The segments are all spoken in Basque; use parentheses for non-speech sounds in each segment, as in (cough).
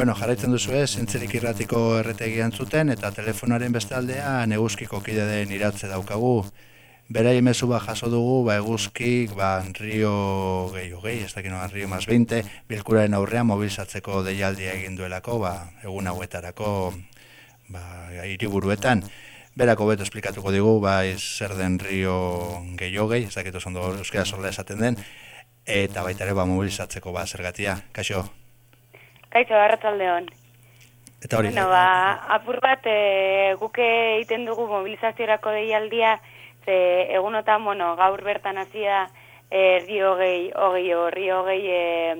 Bueno, jarraitzen duzu ez, zentzerik irratiko erretegian zuten, eta telefonaren bestaldea neguzkiko kide den iratze daukagu. Bera imezu ba jaso dugu, ba eguzkik, ba rio gehi gehi, ez dakit rio mas 20, bilkuraren aurrean mobilizatzeko deialdia egin duelako, ba egun hauetarako ba, iriburuetan. Berako beto esplikatuko digu, ba zer den rio gehi gehi, ez dakit oso euskera sorla esaten den, eta baita ere ba mobilizatzeko ba zergatia. Kaixo? Kaixo, arratzalde hon. Eta hori. Bueno, ba, apur bat, e, guke egiten dugu mobilizaziorako deialdia, ze egunotan, bueno, gaur bertan hasia eh rio hogei, hogei, horri hogei, e,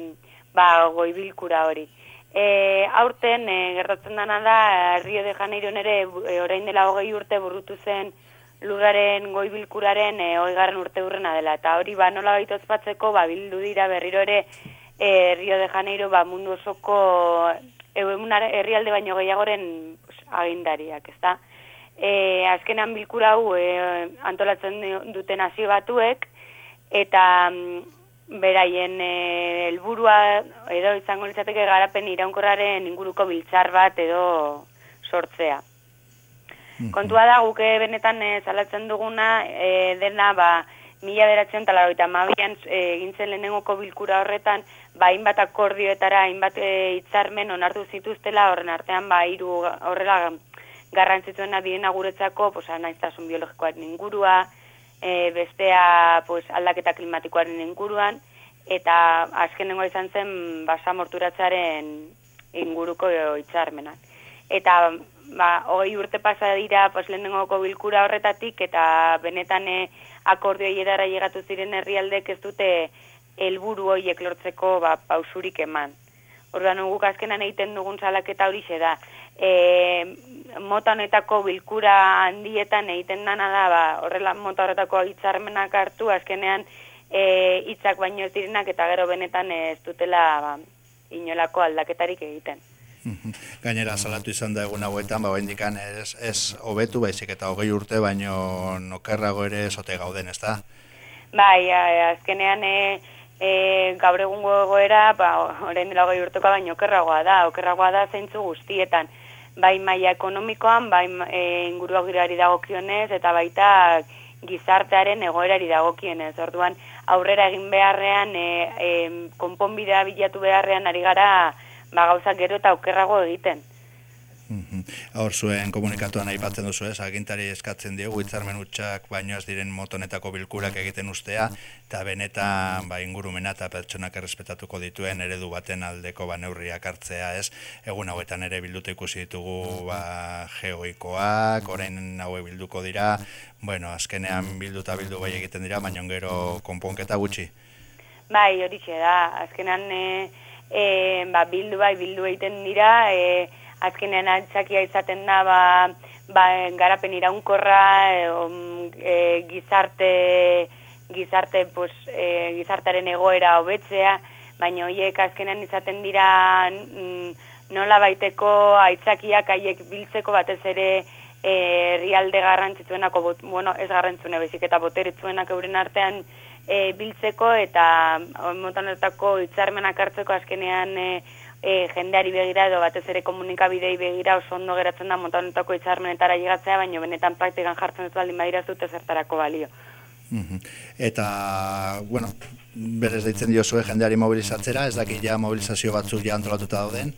ba, goi bilkura hori. E, aurten, e, gertatzen dana da, Rio de Janeiro nere, e, orain dela hogei urte burutu zen lugaren goi bilkuraren e, garren urte urrena dela. Eta hori, ba, nola baita ozpatzeko, ba, bildu dira berriro ere e, Rio de Janeiro, ba, mundu osoko e, herrialde baino gehiagoren agindariak, ez da? e, azkenan bilkura hau e, antolatzen duten hasi batuek eta mm, beraien helburua edo izango litzateke garapen iraunkorraren inguruko biltzar bat edo sortzea. Mhm. Kontua da guke benetan e, zalatzen duguna e, dena ba mila beratzen eta mabian egintzen lehenengoko bilkura horretan ba hainbat akordioetara hainbat hitzarmen onartu zituztela horren artean ba hiru horrela garrantzitsuena direna guretzako, pues anaiztasun biologikoaren ingurua, e, bestea pues aldaketa klimatikoaren inguruan eta azkenengo izan zen basamorturatzaren inguruko hitzarmenak. Eta ba hogei urte pasa dira pues lehenengoko bilkura horretatik eta benetan e, akordioi edara llegatu ziren herrialdek ez dute helburu horiek lortzeko ba pausurik eman. Orduan guk azkenan egiten dugun salaketa hori da. E, mota honetako bilkura handietan egiten dana da, ba, horrela mota horretako hitzarmenak hartu, azkenean e, hitzak baino ez direnak eta gero benetan ez dutela ba, inolako aldaketarik egiten. (laughs) Gainera, salatu izan da egun hauetan, ba, bendikan ez, ez hobetu baizik eta hogei urte, baino nokerrago ere esote gauden, ez da? Bai, azkenean e, e, gaur egungo egoera, ba, orain dela hogei urteko baino okerragoa da, okerragoa da zeintzu guztietan bai maila ekonomikoan, bai e, inguruagirari dagokionez, eta baita gizartearen egoerari dagokionez. Orduan, aurrera egin beharrean, e, e, konponbidea bilatu beharrean ari gara, ba, gauzak gero eta okerrago egiten. Hor zuen komunikatuan aipatzen duzu ez, agintari eskatzen diogu hitzarmen utxak baino ez diren motonetako bilkurak egiten ustea, eta benetan ba, ingurumena eta pertsonak errespetatuko dituen eredu baten aldeko ba, neurriak hartzea ez, egun hauetan ere bilduta ikusi ditugu ba, geoikoak, orain haue bilduko dira, bueno, azkenean bilduta bildu bai egiten dira, baino gero konponketa gutxi. Bai, hori da, azkenean e, e, ba, bildu bai bildu egiten dira, e, azkenean altzakia izaten da ba, ba, garapen iraunkorra e, gizarte gizarte pues, e, gizartaren egoera hobetzea baina hoiek azkenean izaten dira mm, nola baiteko aitzakiak haiek biltzeko batez ere e, herrialde garrantzitsuenako bueno ez garrantzune bezik eta boteritzuenak euren artean e, biltzeko eta motanetako hitzarmenak hartzeko azkenean e, e, jendeari begira edo batez ere komunikabidei begira oso ondo geratzen da montanetako hitzarmenetara llegatzea, baina benetan praktikan jartzen ez baldin badira zute zertarako balio. Eta, bueno, berez deitzen dio jendeari mobilizatzera, ez daki ja mobilizazio batzuk ja antolatuta dauden?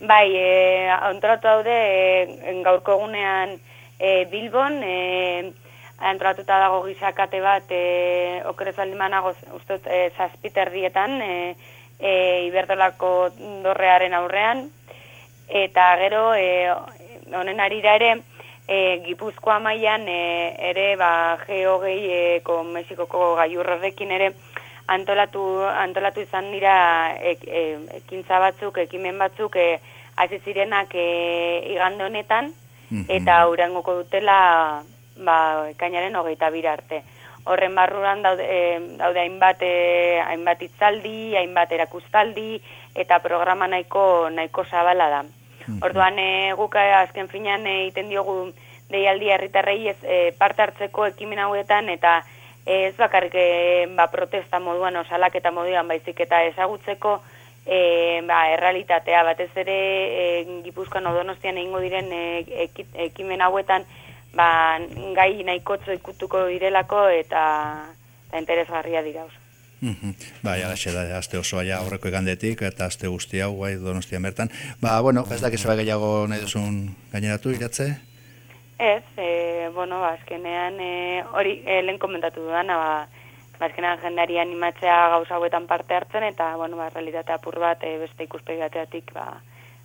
Bai, e, antolatu daude e, gaurko egunean e, Bilbon, e, antolatuta dago gizakate bat, e, okerez baldin manago, uste, e, zazpiter dietan, e, e, iberdolako dorrearen aurrean, eta gero, e, honen arira ere, e, Gipuzkoa mailan e, ere, ba, geogei, e, Mexikoko gaiurrorekin ere, antolatu, antolatu izan dira e, e, ekintza batzuk, ekimen batzuk, e, hasi zirenak e, igande honetan, mhm. eta urangoko dutela, ba, ekainaren hogeita bira arte horren barruan daude, daude hainbat, e, hainbat itzaldi, hainbat erakustaldi, eta programa nahiko, nahiko zabala da. Mhm. Orduan, e, guk azken finean egiten diogu deialdi herritarrei ez e, parte hartzeko ekimen hauetan, eta ez bakarrik e, ba, protesta moduan, osalak eta moduan baizik eta ezagutzeko e, ba, errealitatea, batez ere e, Gipuzkoan odonostian egingo diren e, eki- ekimen hauetan ba, gai nahikotzo ikutuko direlako eta, eta interesgarria dira oso. Mhm. Bai, alaxe da, aste osoa ja aurreko egandetik, eta aste guzti hau, bai, donostian bertan. Ba, bueno, ez dakiz bai gehiago nahi duzun gaineratu, iratze? Ez, e, bueno, ba, azkenean e, hori e, lehen komentatu dudana, ba, ba, azkenean jendari animatzea gauza hauetan parte hartzen, eta, bueno, ba, realitate apur bat e, beste ikuspegiateatik, ba,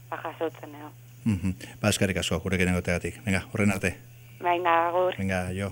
ba, jasotzen, edo. Mhm. Ba, eskerrik asko, gurekin egoteagatik. Venga, horren arte. Baina, agur. Venga, jo.